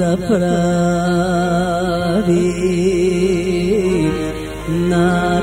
да прави на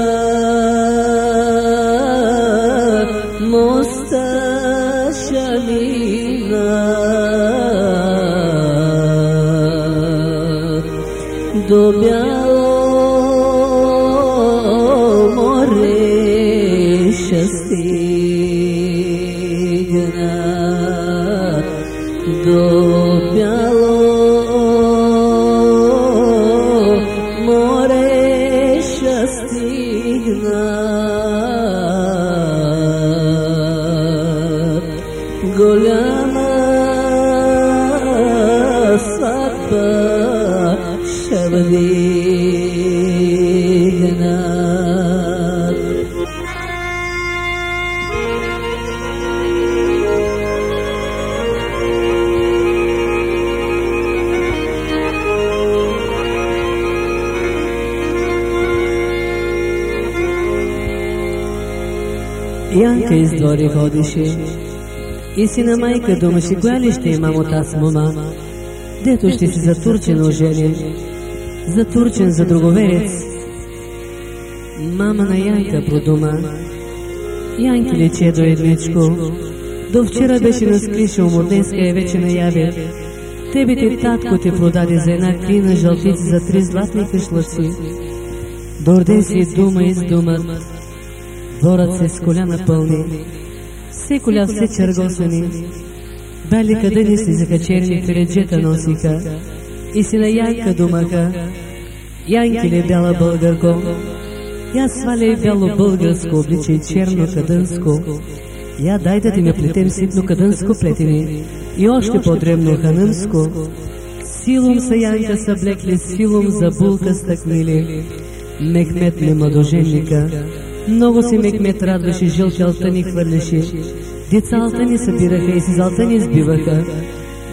до бяло море ще стигна до бяло море Янка из двори ходише и сина майка думаше, коя ли ще имам от аз мома, дето ще си затурчен оженен, затурчен за друговерец. Мама на Янка продума, Янки лече до едничко, до вчера беше на скришал му, днеска е вече наяве. Тебе ти татко те продаде за една клина жълтици за три златни кашлаци. Дорде си дума из дума, дворът се с коля напълни, все коля все чергосани, бели къдени си закачерни переджета носиха, и си на Янка думаха, Янки ли бяла българко, я сваля бяло българско обличе и черно кадънско, я дай да ти ме плетем ситно кадънско плетени и още по-древно ханънско. Силом са Янка съблекли, силом за булка стъкнили. Мехмет ме младоженника, много си Мехмет радваше, жълти алтани хвърляше. Деца алтани събираха и си алтани сбиваха.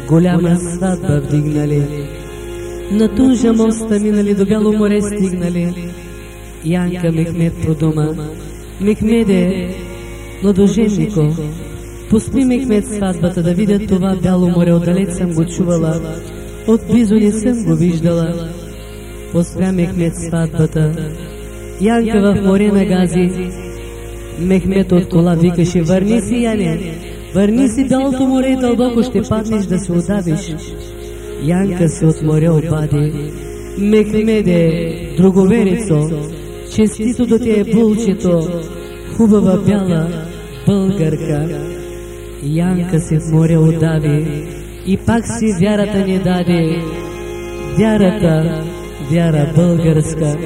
Голяма сватба вдигнали. На тужа моста минали до бяло море стигнали. Янка Мехмет продума. Мехмеде, младоженнико, пусти Мехмет сватбата да видя това бяло море, отдалеч съм го чувала, отблизо не съм го виждала. Поспря Мехмет сватбата. Янка в море на гази. Мехмет от кола викаше, върни си, Яне, върни си бялото море, дълбоко ще паднеш да се удавиш. Янка се от море обади. Мехмеде, друговерицо, честито да ти е булчето, хубава бяла българка. Янка си в море отдаде и пак си вярата ни даде. Вярата, вяра българска,